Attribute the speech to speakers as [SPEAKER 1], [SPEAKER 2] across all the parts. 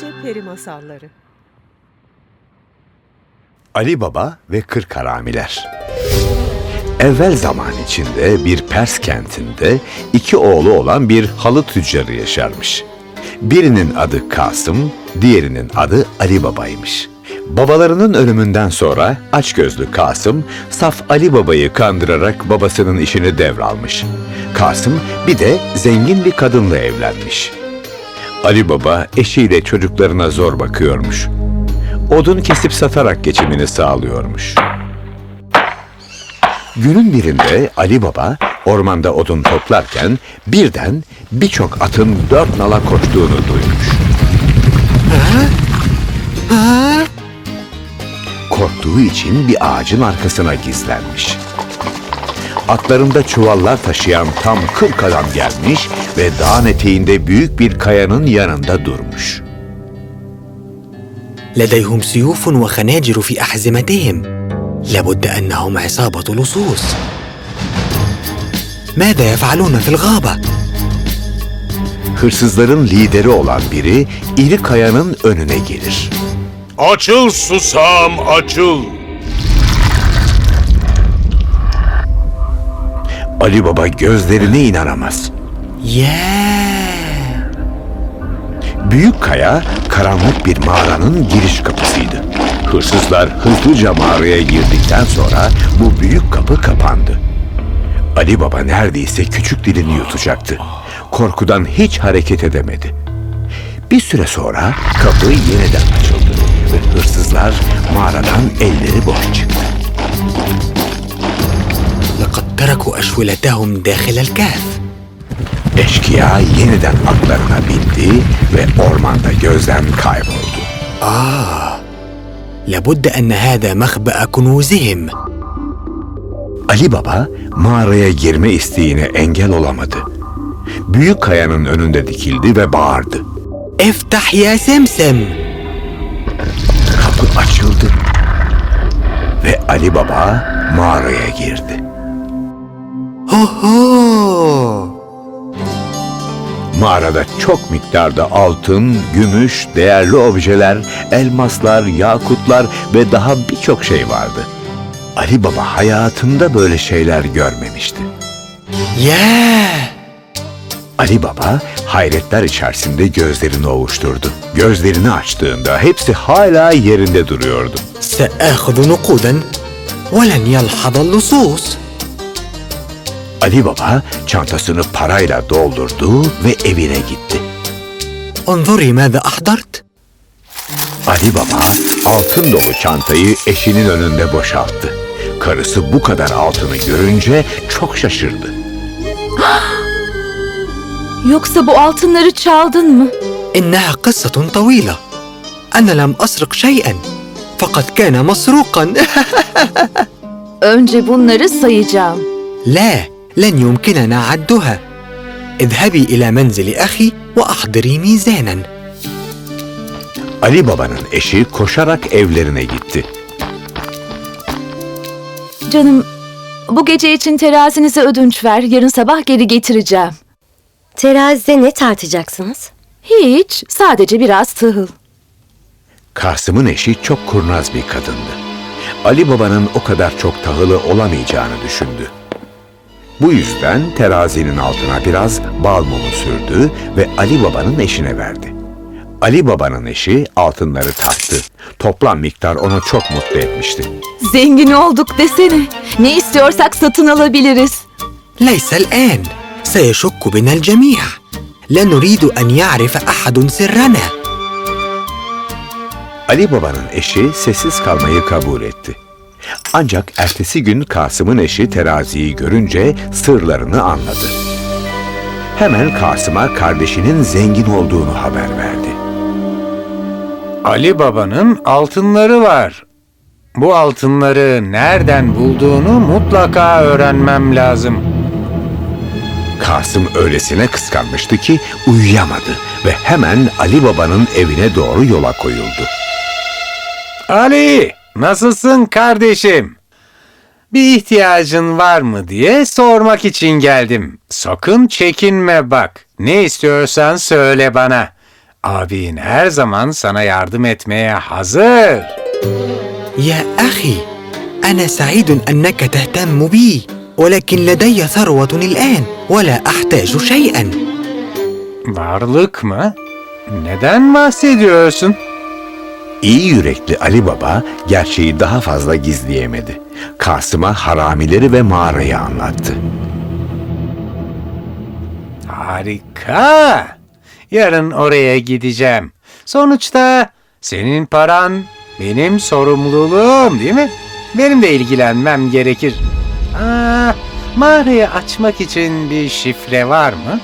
[SPEAKER 1] Türkçe Peri Masalları
[SPEAKER 2] Ali Baba ve Kırk Haramiler Evvel zaman içinde bir Pers kentinde iki oğlu olan bir halı tüccarı yaşarmış. Birinin adı Kasım, diğerinin adı Ali Baba'ymış. Babalarının ölümünden sonra açgözlü Kasım, saf Ali Baba'yı kandırarak babasının işini devralmış. Kasım bir de zengin bir kadınla evlenmiş. Ali Baba eşiyle çocuklarına zor bakıyormuş. Odun kesip satarak geçimini sağlıyormuş. Günün birinde Ali Baba ormanda odun toplarken birden birçok atın dört nala koştuğunu duymuş. Korktuğu için bir ağacın arkasına gizlenmiş Atlarında çuvallar taşıyan tam kırk adam gelmiş ve dağın eteğinde büyük bir kayanın yanında durmuş.
[SPEAKER 3] لديهم سيوف وخناجر في احزمتهم لابد انهم عصابه لصوص ماذا يفعلون في الغابه
[SPEAKER 2] Hırsızların lideri olan biri iri kayanın önüne gelir.
[SPEAKER 4] Açıl susam açıl.
[SPEAKER 2] Ali Baba gözlerine inanamaz.
[SPEAKER 3] Yeah!
[SPEAKER 2] Büyük kaya karanlık bir mağaranın giriş kapısıydı. Hırsızlar hızlıca mağaraya girdikten sonra bu büyük kapı kapandı. Ali Baba neredeyse küçük dilini yutacaktı. Korkudan hiç hareket edemedi. Bir süre sonra kapı yeniden açıldı ve hırsızlar mağaradan elleri boş çıktı.
[SPEAKER 3] تركوا اشولتهم داخل الكهف
[SPEAKER 2] Eşkıya yeniden atlarına bindi ve ormanda gözden kayboldu.
[SPEAKER 3] لابد ان هذا مخبا كنوزهم
[SPEAKER 2] Ali Baba mağaraya girme isteğine engel olamadı. Büyük kayanın önünde dikildi ve bağırdı.
[SPEAKER 3] افتح يا سمسم
[SPEAKER 2] Kapı açıldı ve Ali Baba mağaraya girdi.
[SPEAKER 3] هو هو
[SPEAKER 2] Mağarada çok miktarda altın, gümüş, değerli objeler, elmaslar, yakutlar ve daha birçok şey vardı. Ali Baba hayatında böyle şeyler görmemişti.
[SPEAKER 3] ياه
[SPEAKER 2] Ali Baba hayretler içerisinde gözlerini ovuşturdu. Gözlerini açtığında hepsi hala yerinde duruyordu.
[SPEAKER 3] ساخذ نقودا ولن يلحظ اللصوص
[SPEAKER 2] Ali Baba çantasını parayla doldurdu ve evine gitti.
[SPEAKER 3] انظري ماذا احضرت
[SPEAKER 2] Ali Baba altın dolu çantayı eşinin önünde boşalttı. Karısı bu kadar altını görünce çok şaşırdı.
[SPEAKER 5] Yoksa bu altınları çaldın mı?
[SPEAKER 3] انها قصه طويله انا لم اسرق شيئا فقد كان مسروقا
[SPEAKER 5] Önce bunları sayacağım.
[SPEAKER 3] لا لن يمكننا عدها اذهبي الى منزل اخي واحضري ميزانا
[SPEAKER 2] Ali Baba'nın eşi koşarak evlerine gitti.
[SPEAKER 5] Canım, bu gece için terazinize ödünç ver. Yarın sabah geri getireceğim.
[SPEAKER 6] Terazide ne tartacaksınız?
[SPEAKER 5] Hiç, sadece biraz tahıl.
[SPEAKER 2] Kasım'ın eşi çok kurnaz bir kadındı. Ali Baba'nın o kadar çok tahılı olamayacağını düşündü. Bu yüzden terazinin altına biraz bal mumu sürdü ve Ali Baba'nın eşine verdi. Ali Baba'nın eşi altınları taktı. Toplam miktar onu çok mutlu etmişti.
[SPEAKER 5] Zengin olduk desene. Ne istiyorsak satın alabiliriz.
[SPEAKER 3] ليس الان سيشك بنا الجميع لا نريد ان يعرف احد سرنا
[SPEAKER 2] Ali Baba'nın eşi sessiz kalmayı kabul etti. Ancak ertesi gün Kasım'ın eşi teraziyi görünce sırlarını anladı. Hemen Kasım'a kardeşinin zengin olduğunu haber verdi.
[SPEAKER 7] Ali Baba'nın altınları var. Bu altınları nereden bulduğunu mutlaka öğrenmem lazım.
[SPEAKER 2] Kasım öylesine kıskanmıştı ki uyuyamadı ve hemen Ali Baba'nın evine doğru yola koyuldu.
[SPEAKER 7] Ali, nasılsın kardeşim? Bir ihtiyacın var mı diye sormak için geldim. Sakın çekinme bak. Ne istiyorsan söyle bana. Abin her zaman sana yardım etmeye hazır.
[SPEAKER 3] يا أخي أنا سعيد أنك تهتم بي ولكن لدي ثروة الآن ولا أحتاج شيئا
[SPEAKER 7] Varlık mı? Neden bahsediyorsun?
[SPEAKER 2] İyi yürekli Ali Baba gerçeği daha fazla gizleyemedi. Kasım'a haramileri ve mağarayı anlattı.
[SPEAKER 7] Harika! Yarın oraya gideceğim. Sonuçta senin paran benim sorumluluğum değil mi? Benim de ilgilenmem gerekir. Aa, mağarayı açmak için bir şifre var mı?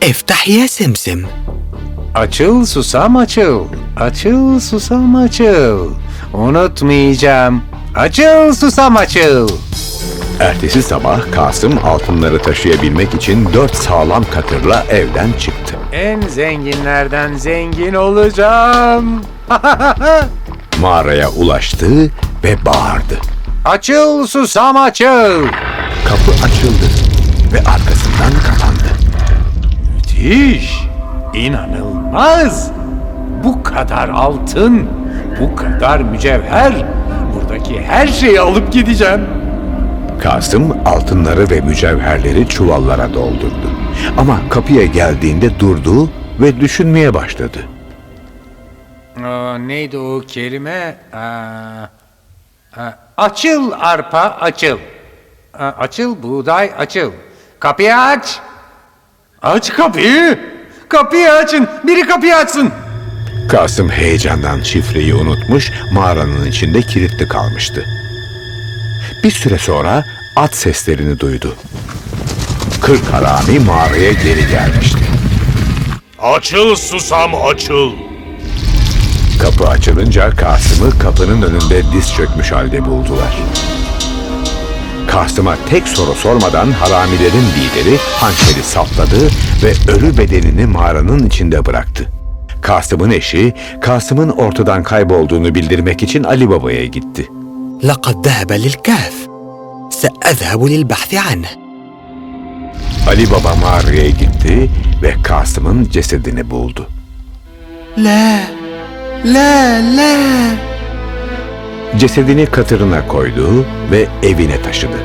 [SPEAKER 3] Eftah ya semsem.
[SPEAKER 7] Açıl susam açıl. Açıl susam açıl. Unutmayacağım. Açıl susam açıl.
[SPEAKER 2] Ertesi sabah Kasım altınları taşıyabilmek için dört sağlam katırla evden çıktı.
[SPEAKER 7] En zenginlerden zengin olacağım.
[SPEAKER 2] Mağaraya ulaştı ve bağırdı.
[SPEAKER 7] açıl susam açıl.
[SPEAKER 2] Kapı açıldı ve arkasından kapandı.
[SPEAKER 7] Müthiş. İnanılmaz. Bu kadar altın, bu kadar mücevher. Buradaki her şeyi alıp gideceğim.
[SPEAKER 2] Kasım altınları ve mücevherleri çuvallara doldurdu. Ama kapıya geldiğinde durdu ve düşünmeye başladı.
[SPEAKER 7] Aa, neydi o kelime? Aa, aa, açıl arpa açıl. Aa, açıl buğday açıl. Kapıyı aç. Aç kapıyı. Kapıyı açın. Biri kapıyı açsın.
[SPEAKER 2] Kasım heyecandan şifreyi unutmuş, mağaranın içinde kilitli kalmıştı. Bir süre sonra at seslerini duydu. Kırk harami mağaraya geri gelmişti.
[SPEAKER 4] Açıl susam açıl.
[SPEAKER 2] Kapı açılınca Kasım'ı kapının önünde diz çökmüş halde buldular. Kasım'a tek soru sormadan haramilerin lideri hançeri sapladı ve ölü bedenini mağaranın içinde bıraktı. Kasım'ın eşi, Kasım'ın ortadan kaybolduğunu bildirmek için Ali Baba'ya gitti.
[SPEAKER 3] لقد ذهب للكهف سأذهب للبحث عنه
[SPEAKER 2] Ali Baba mağaraya gitti ve Kasım'ın cesedini buldu.
[SPEAKER 3] لا لا لا
[SPEAKER 2] Cesedini katırına koydu ve evine taşıdı.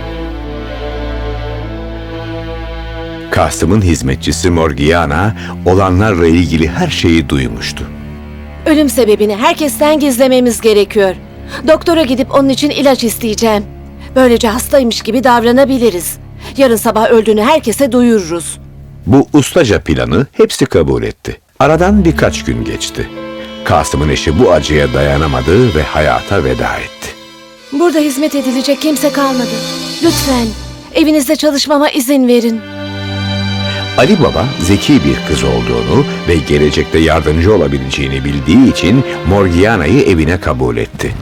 [SPEAKER 2] Kasım'ın hizmetçisi Morgiana olanlarla ilgili her şeyi duymuştu.
[SPEAKER 1] Ölüm sebebini herkesten gizlememiz gerekiyor. Doktora gidip onun için ilaç isteyeceğim. Böylece hastaymış gibi davranabiliriz. Yarın sabah öldüğünü herkese duyururuz.
[SPEAKER 2] Bu ustaca planı hepsi kabul etti. Aradan birkaç gün geçti. Kasım'ın eşi bu acıya dayanamadı ve hayata veda etti.
[SPEAKER 1] Burada hizmet edilecek kimse kalmadı. Lütfen evinizde çalışmama izin verin.
[SPEAKER 2] Ali Baba zeki bir kız olduğunu ve gelecekte yardımcı olabileceğini bildiği için Morgiana'yı evine kabul etti.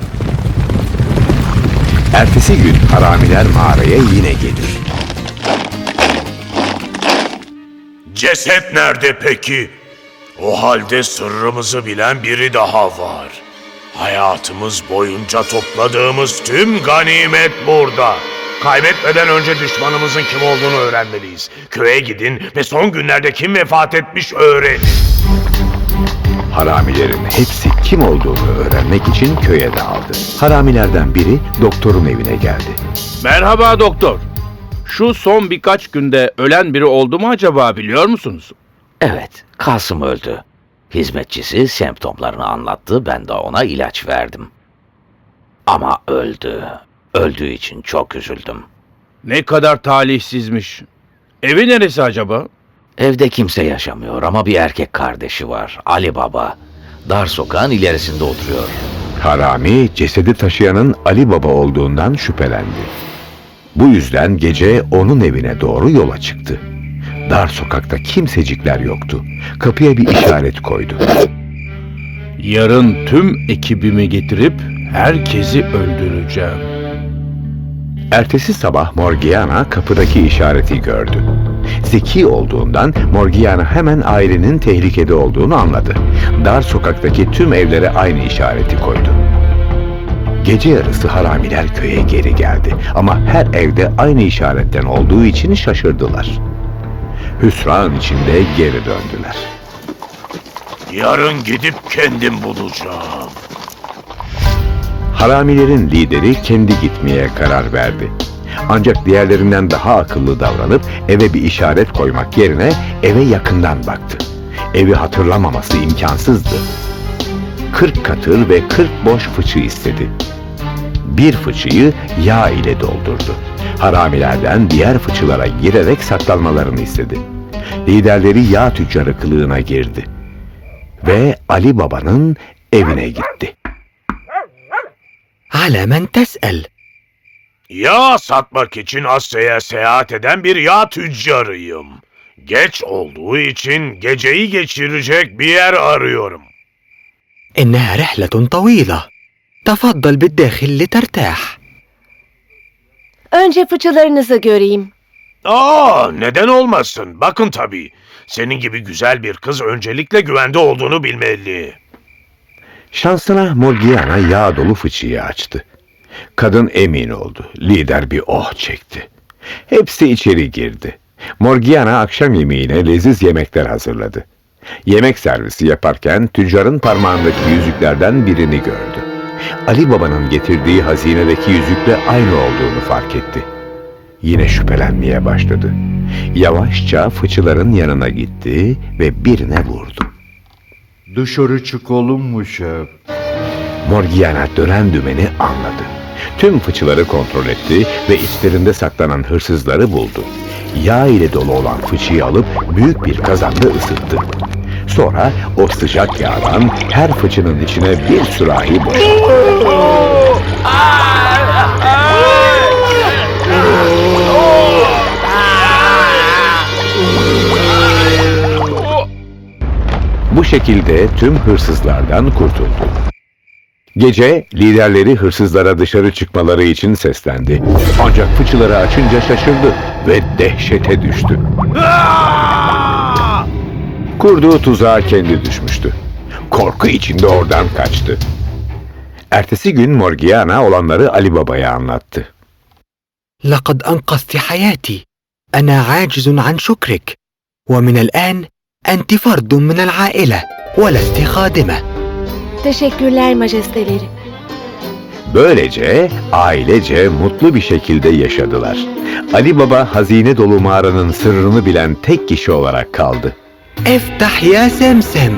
[SPEAKER 2] Ertesi gün haramiler mağaraya yine gelir.
[SPEAKER 4] Ceset nerede peki? O halde sırrımızı bilen biri daha var. Hayatımız boyunca topladığımız tüm ganimet burada. Kaybetmeden önce düşmanımızın kim olduğunu öğrenmeliyiz. Köye gidin ve son günlerde kim vefat etmiş öğrenin.
[SPEAKER 2] Haramilerin hepsi kim olduğunu öğrenmek için köye dağıldı. Haramilerden biri doktorun evine geldi.
[SPEAKER 8] Merhaba doktor. Şu son birkaç günde ölen biri oldu mu acaba biliyor musunuz?
[SPEAKER 9] Evet, Kasım öldü. Hizmetçisi semptomlarını anlattı, ben de ona ilaç verdim. Ama öldü. Öldüğü için çok üzüldüm.
[SPEAKER 8] Ne kadar talihsizmiş. Evi neresi acaba?
[SPEAKER 9] Evde kimse yaşamıyor ama bir erkek kardeşi var, Ali Baba. Dar sokağın ilerisinde oturuyor.
[SPEAKER 2] Harami cesedi taşıyanın Ali Baba olduğundan şüphelendi. Bu yüzden gece onun evine doğru yola çıktı. Dar sokakta kimsecikler yoktu. Kapıya bir işaret koydu.
[SPEAKER 8] Yarın tüm ekibimi getirip herkesi öldüreceğim.
[SPEAKER 2] Ertesi sabah Morgiana kapıdaki işareti gördü. Zeki olduğundan Morgiana hemen ailenin tehlikede olduğunu anladı. Dar sokaktaki tüm evlere aynı işareti koydu. Gece yarısı haramiler köye geri geldi ama her evde aynı işaretten olduğu için şaşırdılar. Hüsran içinde geri döndüler.
[SPEAKER 4] Yarın gidip kendim bulacağım.
[SPEAKER 2] Haramilerin lideri kendi gitmeye karar verdi. Ancak diğerlerinden daha akıllı davranıp eve bir işaret koymak yerine eve yakından baktı. Evi hatırlamaması imkansızdı. 40 katır ve 40 boş fıçı istedi. Bir fıçıyı yağ ile doldurdu. Haramilerden diğer fıçılara girerek saklanmalarını istedi. Liderleri yağ tüccarı kılığına girdi. Ve Ali Baba'nın evine gitti.
[SPEAKER 3] على من تسأل
[SPEAKER 4] Yağ satmak için Asya'ya seyahat eden bir yağ tüccarıyım. Geç olduğu için geceyi geçirecek bir yer arıyorum.
[SPEAKER 3] إنها رحلة طويلة تفضل بالداخل لترتاح
[SPEAKER 1] Önce fıçılarınızı göreyim.
[SPEAKER 4] Aa, neden olmasın? Bakın tabii. Senin gibi güzel bir kız öncelikle güvende olduğunu bilmeli.
[SPEAKER 2] Şansına Morgiana yağ dolu fıçıyı açtı. Kadın emin oldu. Lider bir oh çekti. Hepsi içeri girdi. Morgiana akşam yemeğine leziz yemekler hazırladı. Yemek servisi yaparken tüccarın parmağındaki yüzüklerden birini gördü. Ali Baba'nın getirdiği hazinedeki yüzükle aynı olduğunu fark etti. Yine şüphelenmeye başladı. Yavaşça fıçıların yanına gitti ve birine vurdu.
[SPEAKER 10] Dışarı çıkalım mı şef?
[SPEAKER 2] Morgiana dönen dümeni anladı. Tüm fıçıları kontrol etti ve içlerinde saklanan hırsızları buldu. Yağ ile dolu olan fıçıyı alıp büyük bir kazanda ısıttı. Sonra o sıcak yağdan her fıçının içine bir sürahi boşalttı. Bu şekilde tüm hırsızlardan kurtuldu. Gece liderleri hırsızlara dışarı çıkmaları için seslendi. Ancak fıçıları açınca şaşırdı ve dehşete düştü. Kurduğu tuzağa kendi düşmüştü. Korku içinde oradan kaçtı. Ertesi gün Morgiana olanları Ali Baba'ya anlattı.
[SPEAKER 3] لقد أنقذت حياتي أنا عاجز عن شكرك ومن الآن أنت فرد من العائلة ولست خادمة
[SPEAKER 1] Teşekkürler majesteleri.
[SPEAKER 2] Böylece ailece mutlu bir şekilde yaşadılar. Ali Baba hazine dolu mağaranın sırrını bilen tek kişi olarak kaldı.
[SPEAKER 3] افتح يا سمسم